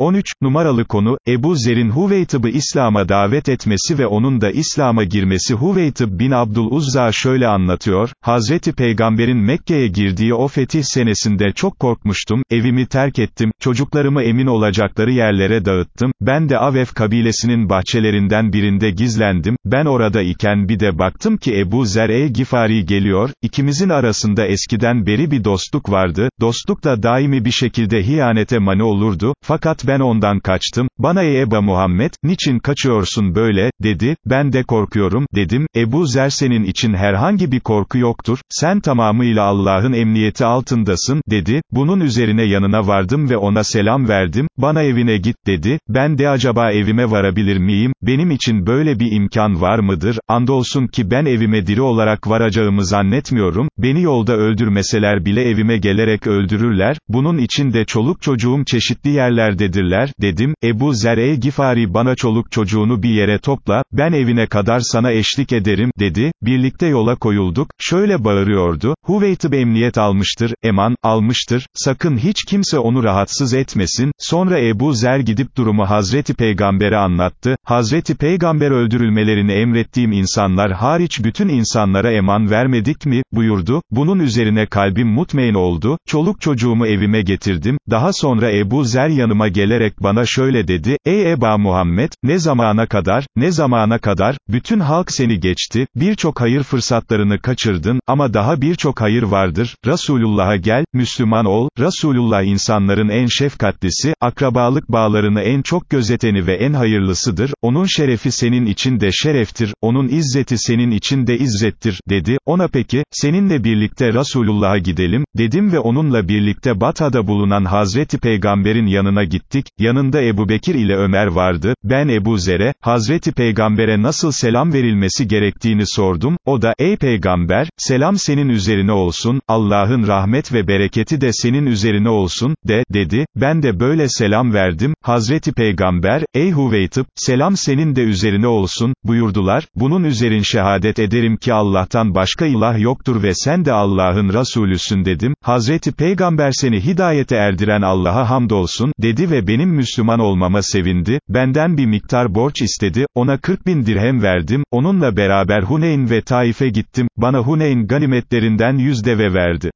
13, numaralı konu, Ebu Zer'in Huveytib'i İslam'a davet etmesi ve onun da İslam'a girmesi. Huveytib bin Abdul Uzza şöyle anlatıyor, Hazreti Peygamber'in Mekke'ye girdiği o fetih senesinde çok korkmuştum, evimi terk ettim, çocuklarımı emin olacakları yerlere dağıttım, ben de Avef kabilesinin bahçelerinden birinde gizlendim, ben orada iken bir de baktım ki Ebu Zer'e Gifari geliyor, ikimizin arasında eskiden beri bir dostluk vardı, dostluk da daimi bir şekilde hiyanete mani olurdu, fakat ben ondan kaçtım, bana ey Eba Muhammed, niçin kaçıyorsun böyle, dedi, ben de korkuyorum, dedim, Ebu Zer senin için herhangi bir korku yoktur, sen tamamıyla Allah'ın emniyeti altındasın, dedi, bunun üzerine yanına vardım ve ona selam verdim, bana evine git, dedi, ben de acaba evime varabilir miyim, benim için böyle bir imkan var mıdır, andolsun ki ben evime diri olarak varacağımı zannetmiyorum, beni yolda öldürmeseler bile evime gelerek öldürürler, bunun için de çoluk çocuğum çeşitli yerlerdedirler, dedim, Ebu Zer'e Gifari bana çoluk çocuğunu bir yere topla, ben evine kadar sana eşlik ederim, dedi, birlikte yola koyulduk, şöyle bağırıyordu, Huveytib emniyet almıştır, eman, almıştır, sakın hiç kimse onu rahatsız etmesin, sonra Ebu Zer gidip durumu Hazreti Peygamber'e anlattı, Hazreti Peygamber öldürülmelerini emrettiğim insanlar hariç bütün insanlara eman vermedik mi, buyurdu, bunun üzerine kalbim mutmain oldu, çoluk çocuğumu evime getirdim, daha sonra Ebu Zer yanıma gelerek bana şöyle dedi, ey Eba Muhammed, ne zamana kadar, ne zamana kadar, bütün halk seni geçti, birçok hayır fırsatlarını kaçırdın, ama daha birçok hayır vardır, Resulullah'a gel, Müslüman ol, Resulullah insanların en şefkatlisi, akrabalık bağlarını en çok gözeteni ve en hayırlısıdır, onun şerefi senin için de şereftir, onun izzeti senin için de izzettir, dedi, ona peki, seninle birlikte Resulullah'a gidelim, dedim ve onunla birlikte Batha'da bulunan Hazreti Peygamber'in yanına gittik, yanında Ebu Bekir ile Ömer vardı, ben Ebu Zer'e, Hazreti Peygamber'e nasıl selam verilmesi gerektiğini sordum, o da, ey Peygamber, selam senin üzerine olsun, Allah'ın rahmet ve bereketi de senin üzerine olsun, de, dedi, ben de böyle selam verdim, Hazreti Peygamber, ey Huveytib, selam senin de üzerine olsun, buyurdular, bunun üzerin şehadet ederim ki Allah'tan başka ilah yoktur ve sen de Allah'ın Resulüsün dedim, Hazreti Peygamber seni hidayete erdiren Allah'a hamdolsun, dedi benim Müslüman olmama sevindi, benden bir miktar borç istedi, ona 40 bin dirhem verdim, onunla beraber Huneyn ve Taif'e gittim, bana Huneyn ganimetlerinden yüz deve verdi.